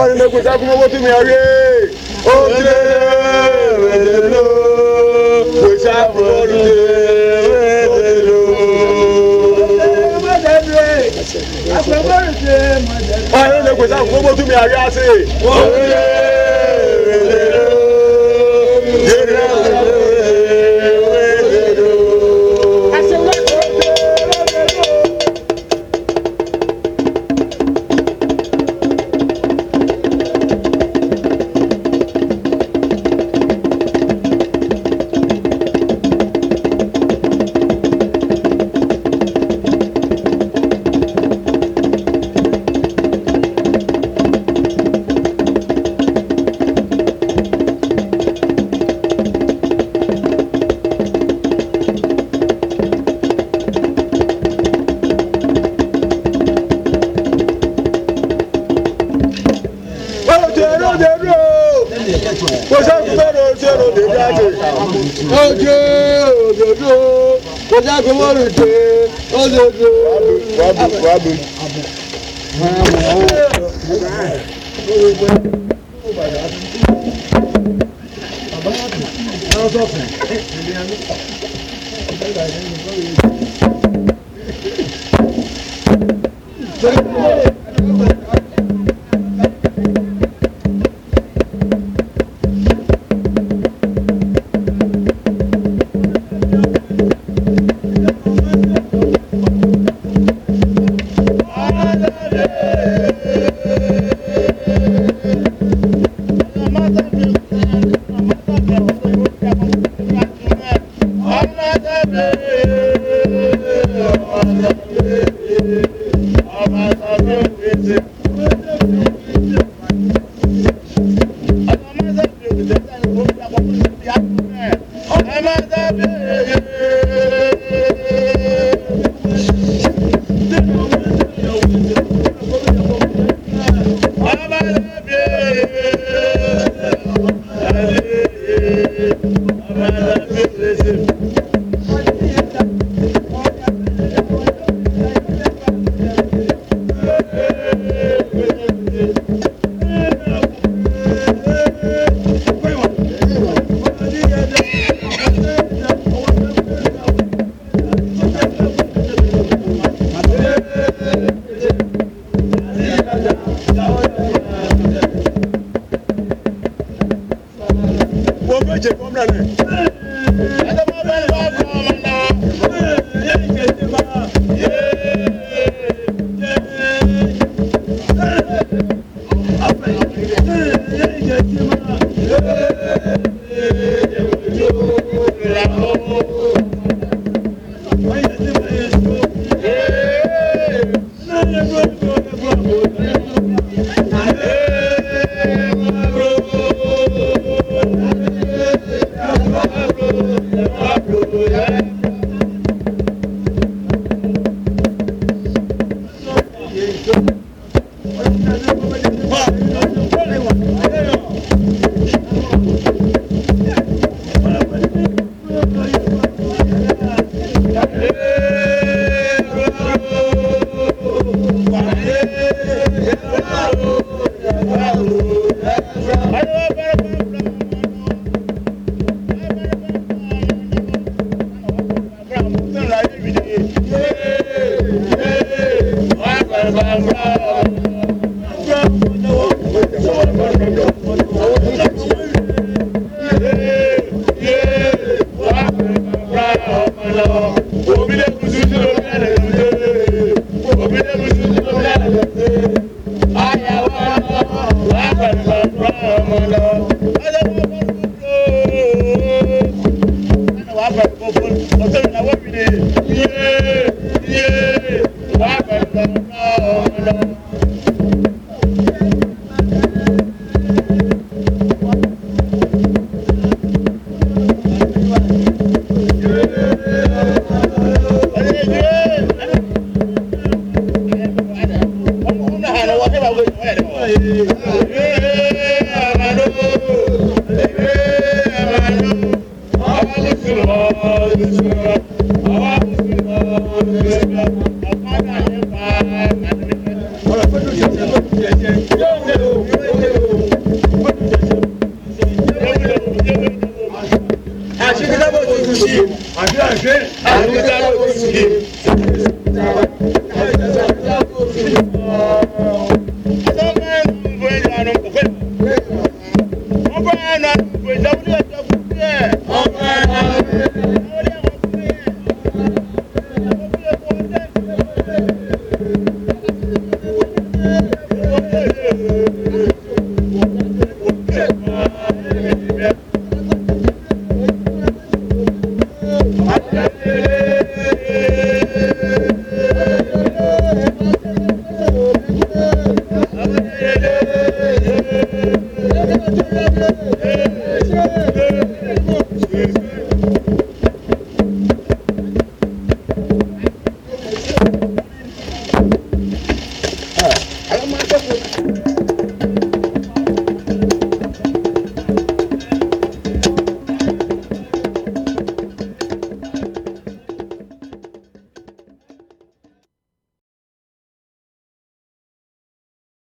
ọ̀rìnlẹ̀kùn sẹ́kùn owó tún mi ọ̀rẹ́ ó dé wẹ̀lẹ̀ ló kò sáfù ọ̀rùn dé wẹ̀lẹ̀ ló. ọ̀rìnlẹ̀kùn sẹ́kùn owó tún mi ọ̀rẹ́ àṣẹ. ó dé. ṣe rí o kò ṣẹ́gun mẹ́rin ṣe rò lè dáadé ojú òdòdó kò ṣẹ́gun mẹ́rin ṣe òdòdó. wàá bù wàá bù. Thank you. nje gomna ne ada ma ba ba ko mana ye nje ba ye ye apa ye nje ba agenda. Àṣírí lábọ̀ tó ti ṣe, àbí àṣẹ, àṣírí lábọ̀ tó ti ṣe.